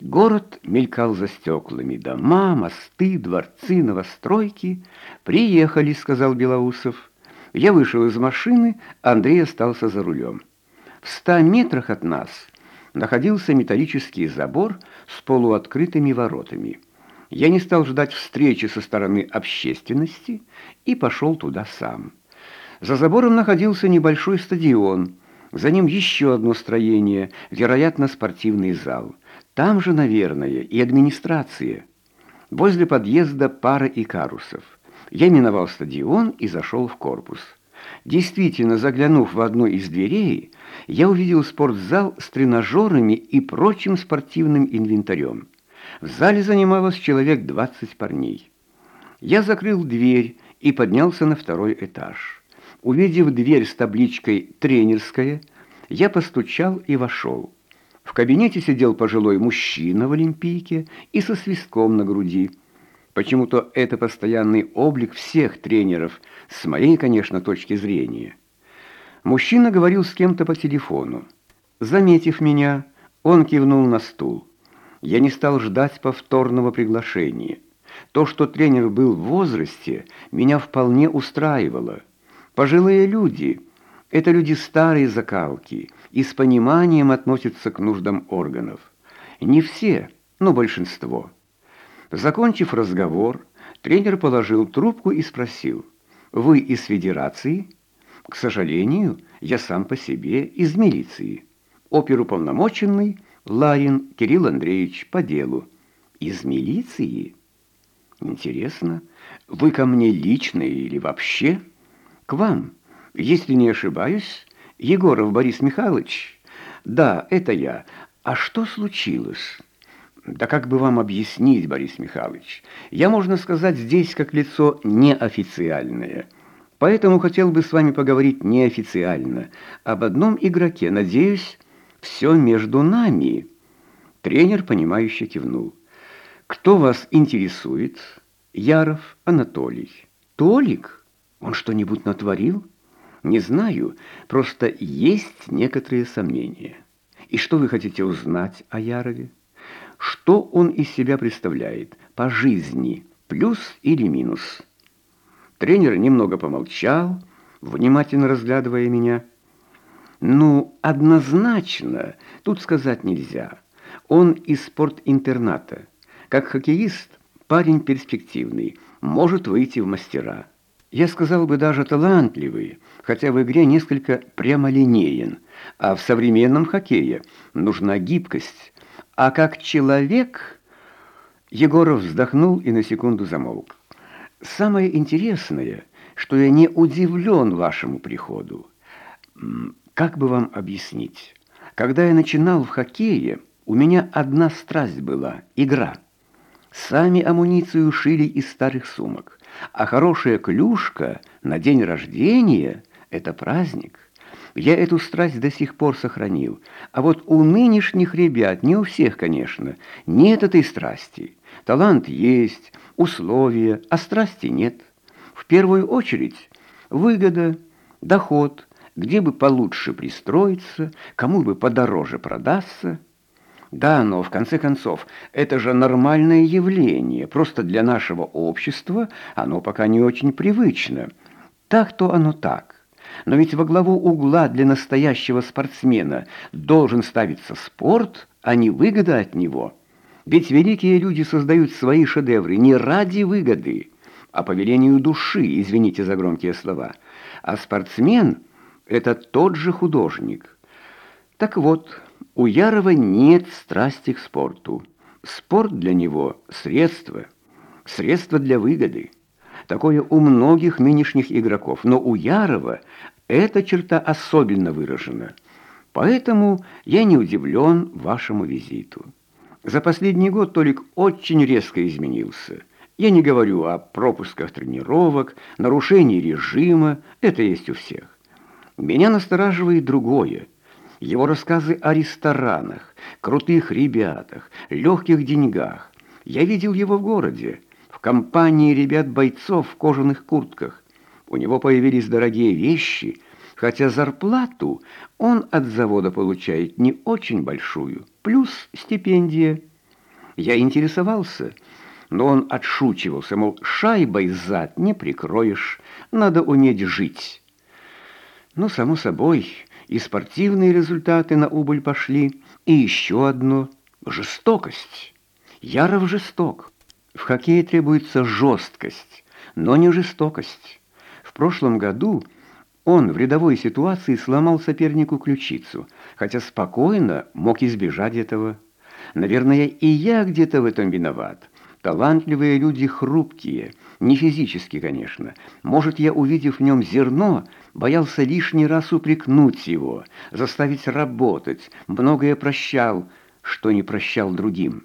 Город мелькал за стеклами. Дома, мосты, дворцы, новостройки. «Приехали», — сказал Белоусов. Я вышел из машины, Андрей остался за рулем. В ста метрах от нас находился металлический забор с полуоткрытыми воротами. Я не стал ждать встречи со стороны общественности и пошел туда сам. За забором находился небольшой стадион, за ним еще одно строение, вероятно, спортивный зал. Там же, наверное, и администрация. Возле подъезда пара икарусов. Я миновал стадион и зашел в корпус. Действительно, заглянув в одну из дверей, я увидел спортзал с тренажерами и прочим спортивным инвентарем. В зале занималось человек 20 парней. Я закрыл дверь и поднялся на второй этаж. Увидев дверь с табличкой «Тренерская», я постучал и вошел. В кабинете сидел пожилой мужчина в олимпийке и со свистком на груди. Почему-то это постоянный облик всех тренеров, с моей, конечно, точки зрения. Мужчина говорил с кем-то по телефону. Заметив меня, он кивнул на стул. Я не стал ждать повторного приглашения. То, что тренер был в возрасте, меня вполне устраивало. Пожилые люди — это люди старой закалки и с пониманием относятся к нуждам органов. Не все, но большинство. Закончив разговор, тренер положил трубку и спросил, «Вы из федерации?» «К сожалению, я сам по себе из милиции. Оперуполномоченный Ларин Кирилл Андреевич по делу. Из милиции?» «Интересно, вы ко мне лично или вообще?» «К вам, если не ошибаюсь, Егоров Борис Михайлович?» «Да, это я. А что случилось?» Да как бы вам объяснить, Борис Михайлович? Я, можно сказать, здесь как лицо неофициальное. Поэтому хотел бы с вами поговорить неофициально. Об одном игроке, надеюсь, все между нами. Тренер, понимающе кивнул. Кто вас интересует? Яров Анатолий. Толик? Он что-нибудь натворил? Не знаю, просто есть некоторые сомнения. И что вы хотите узнать о Ярове? Что он из себя представляет по жизни, плюс или минус? Тренер немного помолчал, внимательно разглядывая меня. Ну, однозначно, тут сказать нельзя. Он из спортинтерната. Как хоккеист, парень перспективный, может выйти в мастера. Я сказал бы даже талантливый, хотя в игре несколько прямолинеен, а в современном хоккее нужна гибкость, а как человек... Егоров вздохнул и на секунду замолк. Самое интересное, что я не удивлен вашему приходу. Как бы вам объяснить? Когда я начинал в хоккее, у меня одна страсть была — игра. Сами амуницию шили из старых сумок, а хорошая клюшка на день рождения — это праздник. Я эту страсть до сих пор сохранил. А вот у нынешних ребят, не у всех, конечно, нет этой страсти. Талант есть, условия, а страсти нет. В первую очередь выгода, доход, где бы получше пристроиться, кому бы подороже продаться. Да, но в конце концов, это же нормальное явление, просто для нашего общества оно пока не очень привычно. Так-то оно так. Но ведь во главу угла для настоящего спортсмена должен ставиться спорт, а не выгода от него. Ведь великие люди создают свои шедевры не ради выгоды, а по велению души, извините за громкие слова. А спортсмен – это тот же художник. Так вот, у Ярова нет страсти к спорту. Спорт для него – средство, средство для выгоды. Такое у многих нынешних игроков, но у Ярова эта черта особенно выражена. Поэтому я не удивлен вашему визиту. За последний год Толик очень резко изменился. Я не говорю о пропусках тренировок, нарушении режима, это есть у всех. Меня настораживает другое. Его рассказы о ресторанах, крутых ребятах, легких деньгах. Я видел его в городе компании ребят-бойцов в кожаных куртках. У него появились дорогие вещи, хотя зарплату он от завода получает не очень большую, плюс стипендия – Я интересовался, но он отшучивался, мол, шайбой зад не прикроешь, надо уметь жить. Ну, само собой, и спортивные результаты на убыль пошли, и еще одно — жестокость. Яров жесток. В хоккее требуется жесткость, но не жестокость. В прошлом году он в рядовой ситуации сломал сопернику ключицу, хотя спокойно мог избежать этого. Наверное, и я где-то в этом виноват. Талантливые люди хрупкие, не физически, конечно. Может, я, увидев в нем зерно, боялся лишний раз упрекнуть его, заставить работать, многое прощал, что не прощал другим.